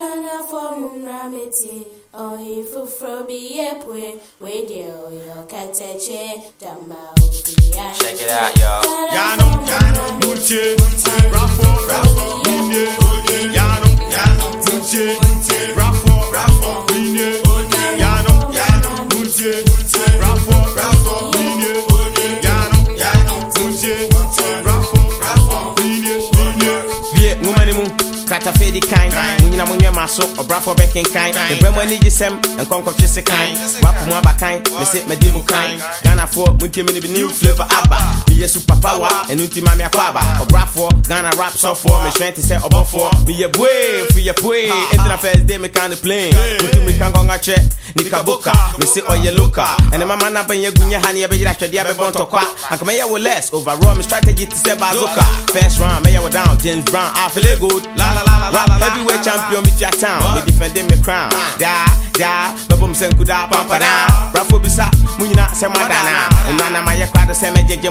Ghana forum rameti ohi fufuro bi yepwe wedi oyo kateche damba obi ya Check it out, y'all. Yano, Yano, Muche, Raffo, Raffo, Mine, Yano, Yano, Muche, Raffo, Raffo, Mine, Yano, Yano, Muche, Raffo, Raffo, Mine, Yano, Yano, Muche, Raffo, Raffo, Mine, Mine. wie nwoma no mu krata fe di kan monyina monwɛ ma so ɔbrafo bɛkenkan ɛbrɛ mu ani gye sɛm nkɔnkɔtwe se kan wapo mu aba kan mese madi mu kan ghanafoɔ montiemi no bi new flavor aba meyɛ super power ɛno nti ma meakɔ aba ɔbrafoɔ ghana rap sɔfoɔ mehwɛn te sɛ ɔbɔfoɔ meyɛ bue fiyɛ pue ɛntina first day meka no plane motu meka nkɔnkakyɛ nikaboka mese oh, ɔyɛ loka ɛne mama na bɛnyɛ gu nyɛ ha ne yɛbɛyera twɛdeɛ bɛbɔ ntɔkwa anka mɛyɛ wo less overall me strategy te sɛ bazoka first round mɛyɛ wo down james brown. I feel it good la rap heavyweight champion me tia town me defending me crown. Da da bɛbɔ m sɛ nkuda pampana brafo bisa mu nyina sɛ moadana ɛnana mayɛ krado sɛ mɛgyegye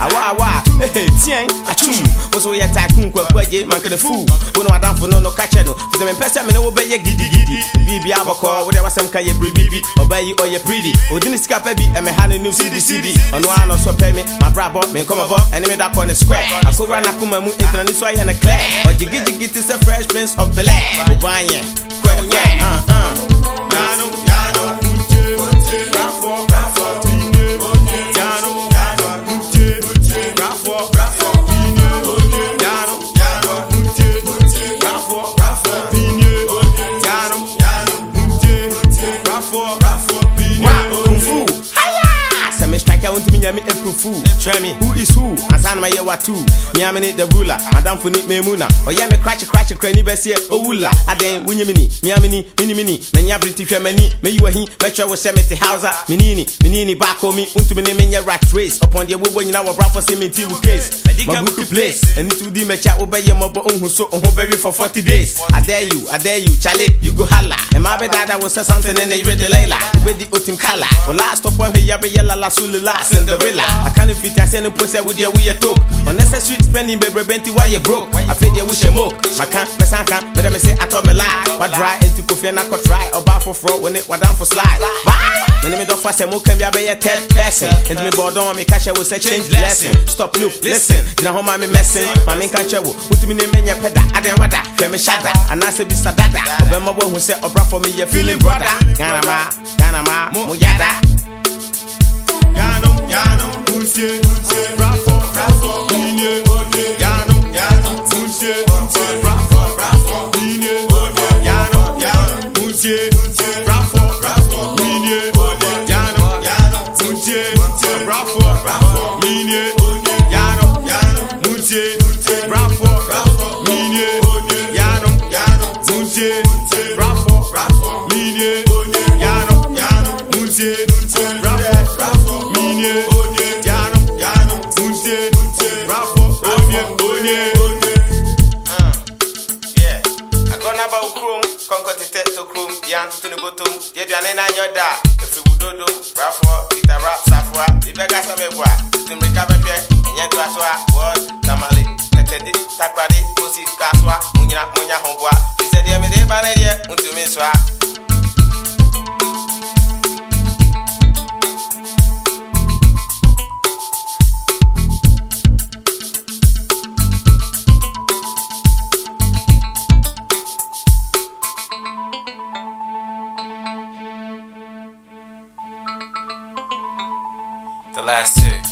awa awa ehe tiɛn atwum wo so woyɛ tycoon kwaku agye mankene fu wo ne wadamfo no no. Ka kyɛ no sɛ mempɛ sɛ mene wobɛyɛ gidigidi biribia bɔkɔɔ wode wasɛm ka yɛ biribibi ɔbɛyi ɔyɛ pretty. Ɔdi ne sika pa bi ɛmɛha no nim cdcd ɔno a na ɔsɔ me. Mabrabɔ menkɔmɔbɔ ɛne me da kɔ ne square. Akowura nakoma mu ntina ne so ayɛ no clear ɔgyegegyegi te sɛ fresh prince of bel air wobanyɛ kwɛnyɛ uh, uh. Strike a wontumi nya me eh, me. Who is who? Ansa na mayɛ watu me ne the ruler. Madamfo ne memuna ɔyɛ me krakye krakye krani bɛseɛ owula adɛn wonyɛ me eh, oh, ni mea me ni meni me ni manya berenti hwɛ m'ani mɛyi wahi mɛtwerɛ wo sɛ mete hausa menini menini baakɔ mi wontumi ne menyɛ rat race. Ɔpɔn deɛ wobɔ nyina wɔ brafo sɛ menti wo case mabuku place ɛno nti wodi m'akyi a wobɛyɛ mmɔbɔ wohu oh, so wo ho bɛwe for 40 days I dare you, I dare you, Charlie, you go holla. Ɛmaa bɛdaadaa wo sɛ something in the Layla. Wobɛdi otim kala. Wo last stop one yɛ bɛyɛ lala sulula Cinderella. I can't no fiti asɛ no po sɛ wodeɛ woyɛ top. Unnecessary spending bebrebe nti woayɛ broke. Afei deɛ wohyɛ moke. Maka bɛsan ka mɛdɛ me se atɔ me lie. Wadry enti kofie na kɔtry. Ɔbaa foforɔ wo ne wadamfo slide. Mene me dɔfo asɛ moka bi abɛyɛ third person. Enti me bɔɔ dɔn meka hyɛ wo sɛ change blessing. Stop look, listen. Gyina hɔ ma me messing. Ma me nka nkyɛ wo. Wotumi ne menyɛ pɛda. Adɛn wada. Hwɛ me hyada. Anaasɛ bisa dada. Ɔbɛma bɔ hu sɛ ɔbrafo meyɛ feeling brother. Ghana ma, Ghana ma, mo yada. Yano, Yano, Muche, Raffo, Raffo, Mine, Yano, onye onye yarum yarum nse nse rafọ onye onye onye. Uh, Akɔnaba okurom kɔnkɔtetɛ tokurom yantutu ne botom yeduane n'anyɔ da efiwu dodo rafɔ itara safua ibɛga sɛbɛbua tutumrika bɛbɛ ɛnyɛ duasoa wɔd tamale tɛtɛdi takwadi kosi tasoa munyina munya hɔnboa isɛdeɛ mede ba ne deɛ ntumi soa. the last two.